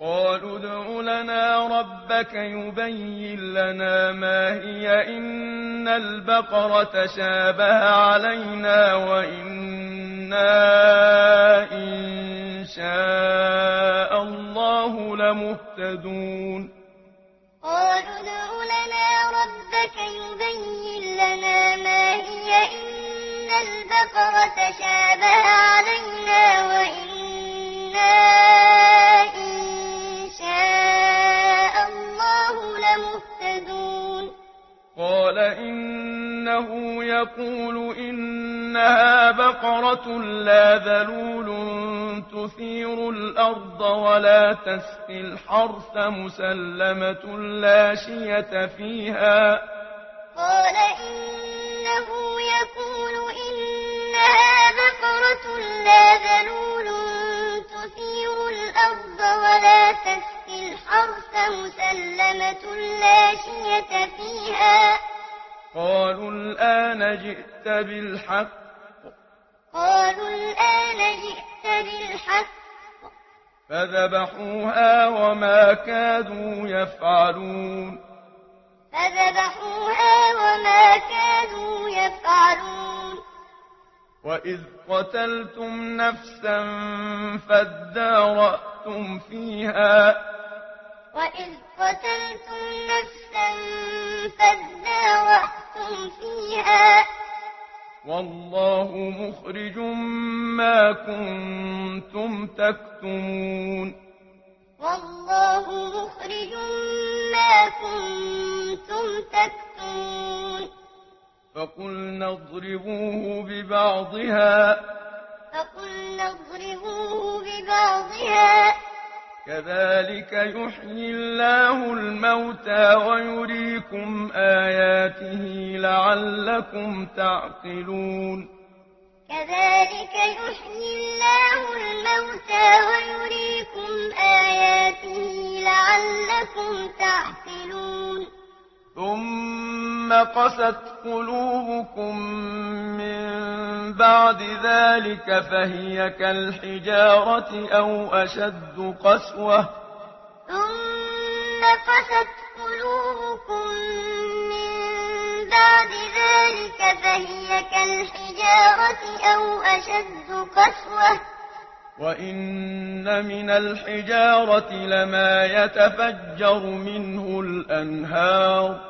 قالوا ادع لنا ربك يبين لنا ما هي. إن البقرة شابه علينا وإنا إن شاء الله لمهتدون. قالوا ادع لنا ربك يبين لنا ما هي. إن البقرة شابه علينا وإنا إن شاء الله لمهتدون قال إنه يقول إنها بقرة لا ذلول تثير الأرض ولا تسقي الحرث مسلمة لا شية فيها. قال إنه يقول إنها بقرة لا ذلول تثير الأرض ولا تسقي الحرث مسلمة لا شية فيها. الآن جئت بالحق. قالوا الآن جئت بالحق. فذبحوها وما كادوا يفعلون. فذبحوها وما كادوا يفعلون. وإذ قتلتم نفسا فادارأتم فيها. وإذ قتلتم نفسا فادارأتم لهم فيها. والله مخرج ما كنتم تكتمون. والله مخرج ما كنتم تكتمون. فقلنا اضربوه ببعضها. فقلنا اضربوه ببعضها. كذلك يحيي الله الموتى ويريكم آياته لعلكم تعقلون. كذلك يحيي الله الموتى ويريكم آياته لعلكم تعقلون. ثم قست قلوبكم من بعد ذلك فهي كالحجارة أو أشد قسوة. ثم قست قلوبكم من بعد ذلك فهي كالحجارة أو أشد قسوة. وَإِنَّ مِنَ الْحِجَارَةِ لَمَا يَتَفَجَّرُ مِنْهُ الْأَنْهَارُ.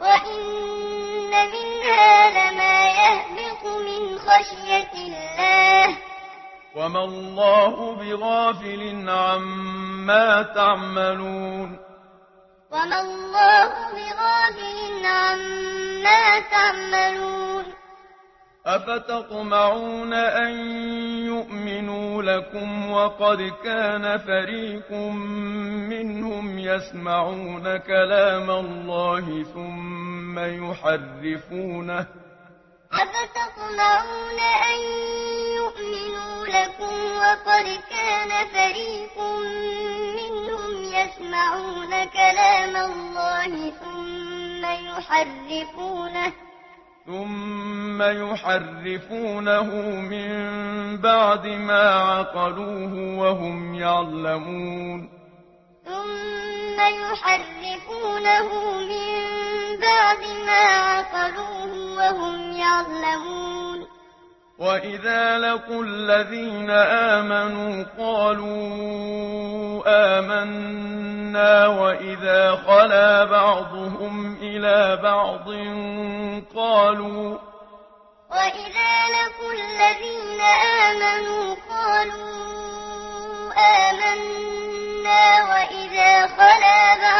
وَإِنَّ مِنْهَا لَمَا يَهْبِطُ مِنْ خَشْيَةِ اللَّهِ وَمَا اللَّهُ بِغَافِلٍ عَمَّا تَعْمَلُونَ وَمَا اللَّهُ بِغَافِلٍ عَمَّا تَعْمَلُونَ أَفَتَطْمَعُونَ أَن يُؤْمِنُوا لكم وقد كان فريق منهم يسمعون كلام الله ثم يحرفونه أفتطمعون أن يؤمنوا لكم وقد كان فريق منهم يسمعون كلام الله ثم يحرفونه ثم يحرفونه من بعد ما عقلوه وهم يعلمون ثم يحرفونه من بعد ما عقلوه وهم يعلمون وَإِذَا لَقُوا الَّذِينَ آمَنُوا قَالُوا آمَنَّا وَإِذَا خَلَا بَعْضُهُمْ إِلَى بَعْضٍ قَالُوا وَإِذَا لَقُوا الَّذِينَ آمَنُوا قَالُوا آمَنَّا وَإِذَا خَلَا بَعْضُهُمْ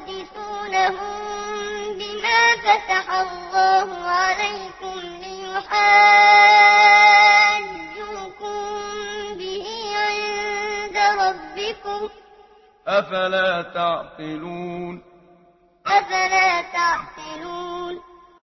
ينطق أفلا تعقلون أفلا تعقلون